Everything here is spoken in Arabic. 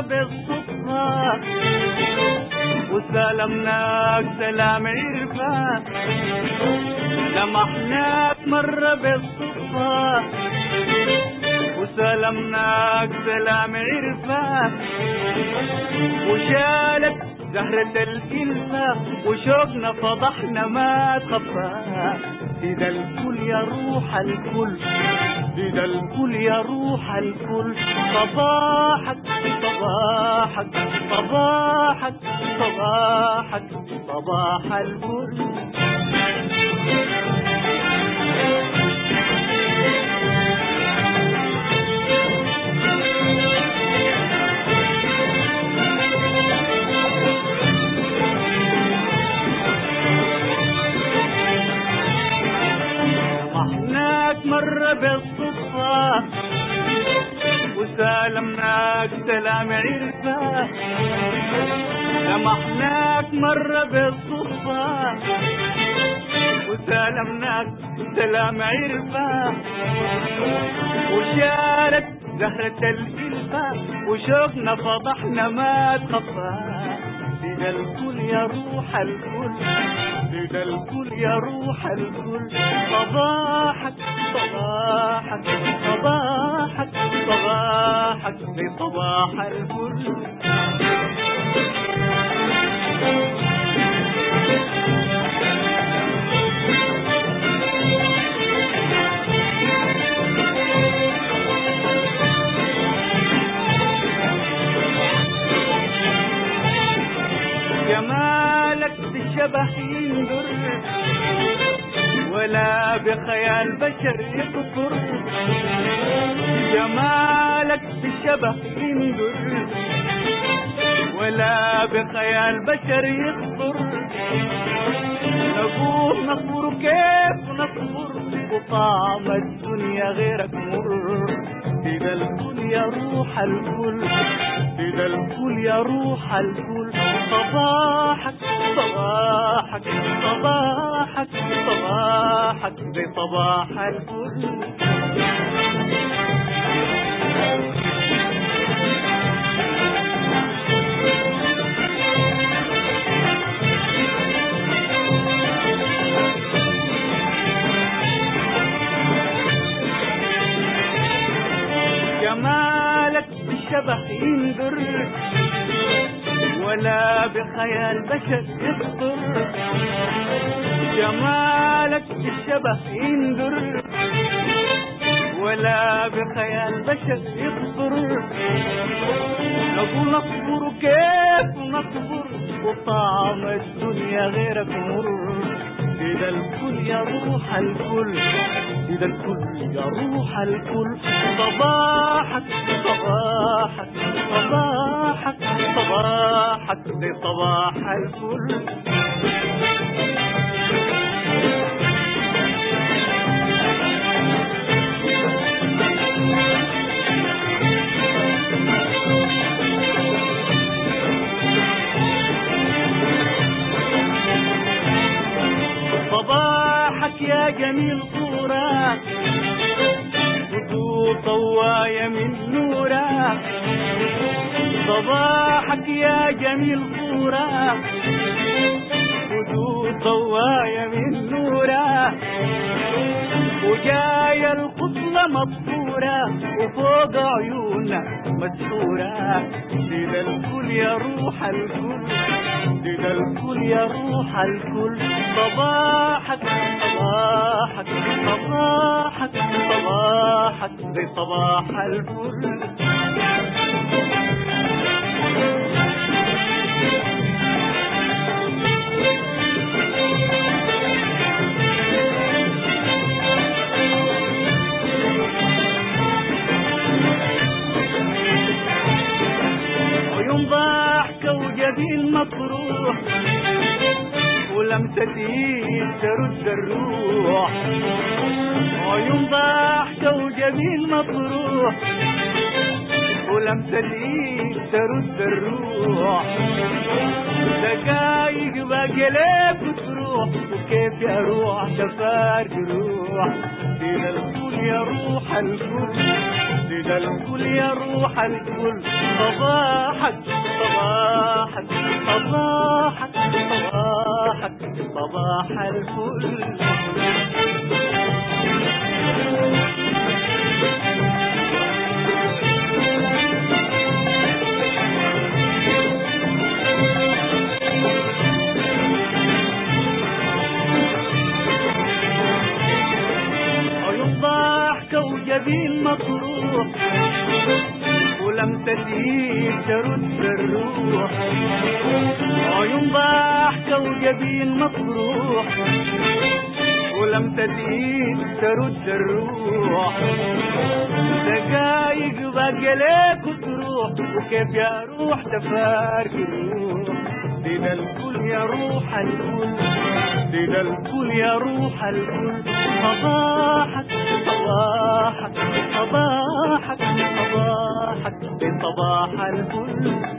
بالصدفة. وسلمناك سلام عرفان لمحناك مرة بالصدفة. وسلمناك سلام عرفان وشالت زهرة الكلمة وشوقنا فضحنا ما تخفى. إذا الكل يا روح الكل. إذا الكل يا روح الكل. صباحك صباحك صباحك صباحك صباح الكل محناك مرة بالصدفة. وسالمناك سلام عرفة. لمحناك مرة بالصدفة. وسالمناك سلام عرفة. وشارك زهرة الإلفة وشوقنا فضحنا ما تخفى. إذا الكل يا روح الكل. إذا الكل يا روح الكل. صباحك صباحك صباحك صباحك بصباح الكل بالشبه يندر ولا بخيال بشر يكفر. جمالك بالشبه يندر ولا بخيال بشر يخطر نقول نصبر كيف نصبر وطعم الدنيا غيرك مر. إذا الكل يا روح الكل إذا الكل يا روح الكل صباحك صباحك صباحك صباحك بصباح الكل ولا بخيال بشر يخطر. جمالك بالشبه يندر ولا بخيال بشر يخطر. نقول نصبر كيف نصبر؟ وطعم الدنيا غيرك مر إذا الكل يا روح الكل. إذا الكل يا روح الكل. صباحك صباحك صباحك بصباح الكل صباحك يا جميل صورك خطوط طوايا من نورك. صباحك يا جميل صورك خطوط طوايا من نورك وجاية الخصلة مبصورة وفوق عيوننا مسحورة إذا الكل يا روح الكل. إذا الكل يا روح الكل. صباحك صباحك صباحك صباحك بصباح الفل. وجبين مطروح ولمستي ترد الروح. عيون ضاحكة وجبين مطروح ولمستي ترد الروح. دقايق باقي لك تروح وكيف يا روح تفارق روح. دين الكل يا روح الكل كده الكل يا روح الكل. صباحك صباحك صباحك صباحك صباح الفل. وجبين مطروح. ولم تزيد ترد الروح. عيون ضاحكة وجبين مطروح ولم تزيد ترد الروح. دقايق باقي ليك وتروح. وكيف يا روح تفارق الروح. دينا الكل يا روح الكل. دينا الكل يا روح الكل. صباحك صباحك صباحك صباحك بصباح الفل.